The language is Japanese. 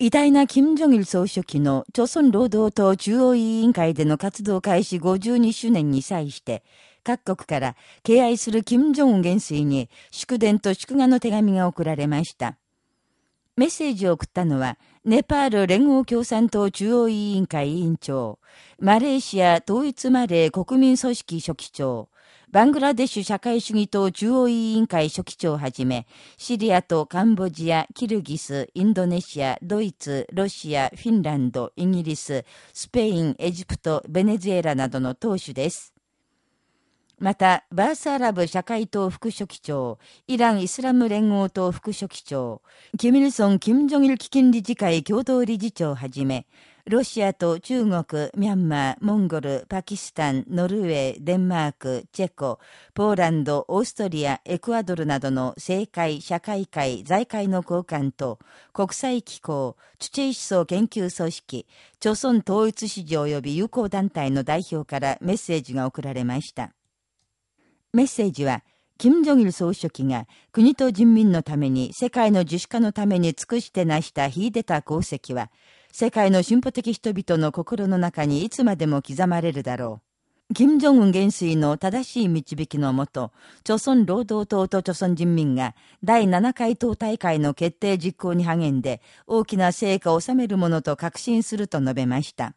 偉大な金正日総書記の朝鮮労働党中央委員会での活動開始52周年に際して、各国から敬愛する金正恩元帥に祝電と祝賀の手紙が送られました。メッセージを送ったのは、ネパール連合共産党中央委員会委員長、マレーシア統一マレー国民組織書記長、バングラデシュ社会主義党中央委員会書記長をはじめ、シリアとカンボジア、キルギス、インドネシア、ドイツ、ロシア、フィンランド、イギリス、スペイン、エジプト、ベネズエラなどの党首です。また、バースアラブ社会党副書記長、イランイスラム連合党副書記長、キミルソン・キム・ジョギル基金理事会共同理事長をはじめ、ロシアと中国、ミャンマー、モンゴル、パキスタン、ノルウェー、デンマーク、チェコ、ポーランド、オーストリア、エクアドルなどの政界、社会会、財界の交換と、国際機構、チュチェイ思想研究組織、朝鮮統一市場及び友好団体の代表からメッセージが送られました。メッセージは、金正日総書記が国と人民のために世界の自主化のために尽くして成した秀でた功績は、世界の進歩的人々の心の中にいつまでも刻まれるだろう。金正恩元帥の正しい導きのもと、朝鮮労働党と朝鮮人民が第7回党大会の決定実行に励んで大きな成果を収めるものと確信すると述べました。